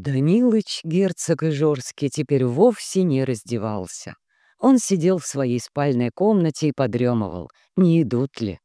Данилыч, герцог Ижорский, теперь вовсе не раздевался. Он сидел в своей спальной комнате и подремывал, не идут ли.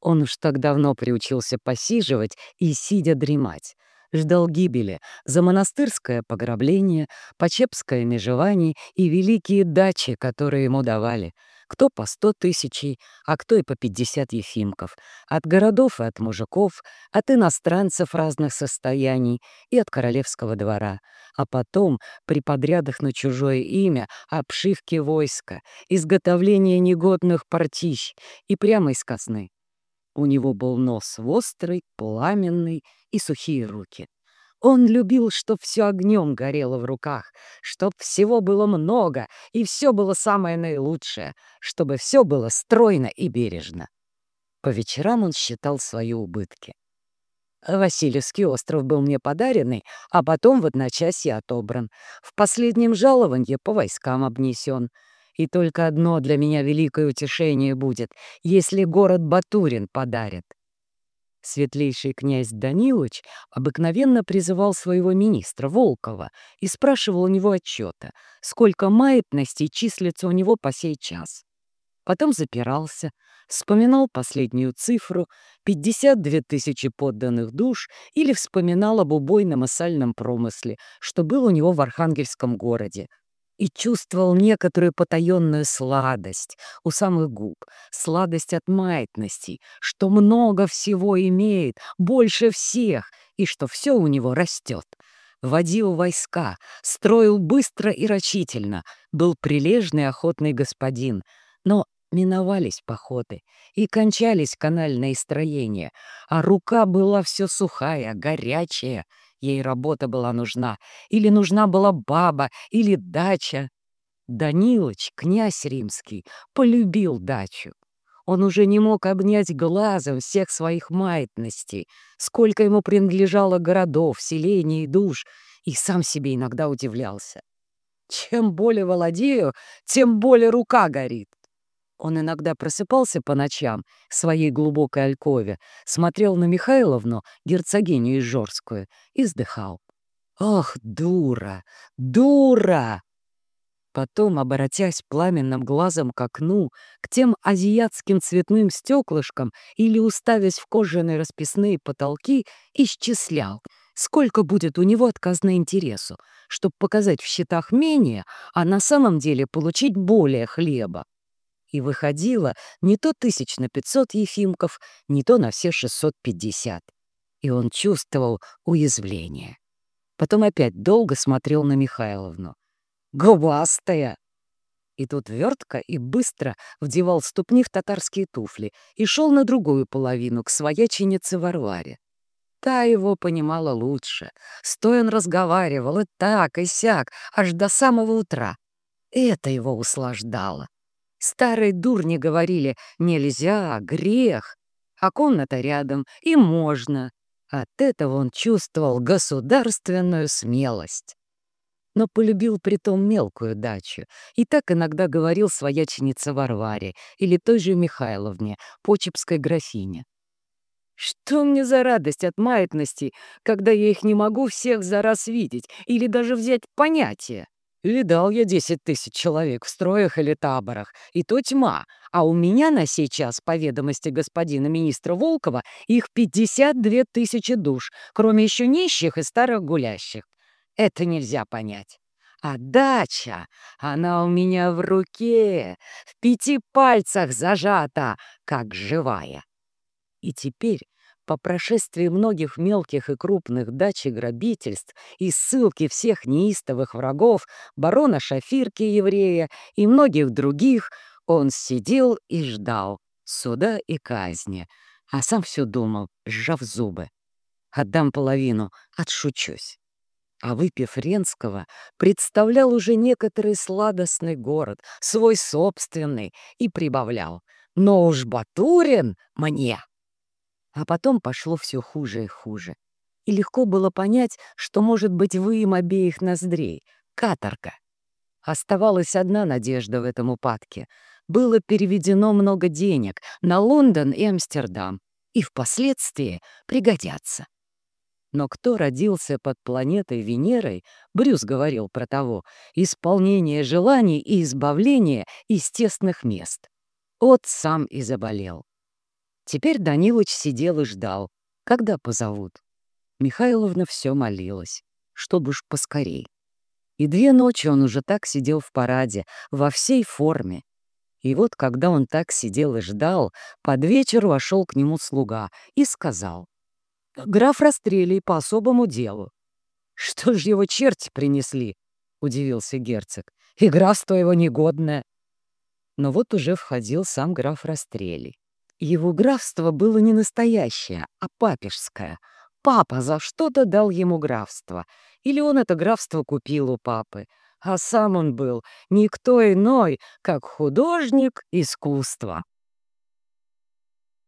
Он уж так давно приучился посиживать и, сидя, дремать. Ждал гибели за монастырское пограбление, почепское межевание и великие дачи, которые ему давали — кто по сто тысячей, а кто и по пятьдесят ефимков, от городов и от мужиков, от иностранцев разных состояний и от королевского двора, а потом при подрядах на чужое имя обшивки войска, изготовление негодных партищ и прямо из казны. У него был нос острый, пламенный и сухие руки. Он любил, чтоб все огнем горело в руках, чтоб всего было много и все было самое наилучшее, чтобы все было стройно и бережно. По вечерам он считал свои убытки. Васильевский остров был мне подаренный, а потом в одночасье отобран. В последнем жалованье по войскам обнесен. И только одно для меня великое утешение будет, если город Батурин подарит. Светлейший князь Данилович обыкновенно призывал своего министра Волкова и спрашивал у него отчета, сколько маятностей числится у него по сей час. Потом запирался, вспоминал последнюю цифру — 52 тысячи подданных душ или вспоминал об убойном и сальном промысле, что был у него в Архангельском городе, и чувствовал некоторую потаенную сладость у самых губ, сладость от маятностей, что много всего имеет, больше всех, и что все у него растет. Водил войска, строил быстро и рачительно, был прилежный охотный господин, но миновались походы и кончались канальные строения, а рука была все сухая, горячая — Ей работа была нужна, или нужна была баба, или дача. Данилыч, князь римский, полюбил дачу. Он уже не мог обнять глазом всех своих маятностей, сколько ему принадлежало городов, селений и душ, и сам себе иногда удивлялся. Чем более владею, тем более рука горит. Он иногда просыпался по ночам в своей глубокой алькове, смотрел на Михайловну, герцогиню Ижорскую, и вздыхал. «Ох, дура! Дура!» Потом, оборотясь пламенным глазом к окну, к тем азиатским цветным стеклышкам или уставясь в кожаные расписные потолки, исчислял, сколько будет у него отказно интересу, чтобы показать в счетах менее, а на самом деле получить более хлеба и выходило не то тысяч на пятьсот ефимков, не то на все шестьсот пятьдесят. И он чувствовал уязвление. Потом опять долго смотрел на Михайловну. «Губастая!» И тут вертко и быстро вдевал ступни в татарские туфли и шел на другую половину, к свояченице Варваре. Та его понимала лучше. Стоя он разговаривал и так, и сяк, аж до самого утра. Это его услаждало. Старые дурни говорили «нельзя, грех», а комната рядом, и можно. От этого он чувствовал государственную смелость. Но полюбил притом мелкую дачу, и так иногда говорил свояченице Варваре или той же Михайловне, почепской графине. Что мне за радость от маятностей, когда я их не могу всех за раз видеть или даже взять понятие? Видал я десять тысяч человек в строях или таборах, и то тьма, а у меня на сей час, по ведомости господина министра Волкова, их пятьдесят две тысячи душ, кроме еще нищих и старых гулящих. Это нельзя понять. А дача, она у меня в руке, в пяти пальцах зажата, как живая. И теперь по прошествии многих мелких и крупных дач и грабительств и ссылки всех неистовых врагов, барона Шафирки еврея и многих других, он сидел и ждал суда и казни, а сам все думал, сжав зубы. Отдам половину, отшучусь. А выпив Ренского, представлял уже некоторый сладостный город, свой собственный, и прибавлял. Но уж Батурин мне! А потом пошло все хуже и хуже. И легко было понять, что может быть вы им обеих ноздрей — каторга. Оставалась одна надежда в этом упадке. Было переведено много денег на Лондон и Амстердам, и впоследствии пригодятся. Но кто родился под планетой Венерой, Брюс говорил про того, исполнение желаний и избавление из тесных мест. Вот сам и заболел. Теперь Данилыч сидел и ждал, когда позовут. Михайловна все молилась, чтобы уж поскорей. И две ночи он уже так сидел в параде, во всей форме. И вот, когда он так сидел и ждал, под вечер вошел к нему слуга и сказал — Граф Растрелий по особому делу. Что ж его черти принесли? Удивился герцог. И графство его негодное. Но вот уже входил сам граф Растрелий. Его графство было не настоящее, а папежское. Папа за что-то дал ему графство. Или он это графство купил у папы. А сам он был никто иной, как художник искусства.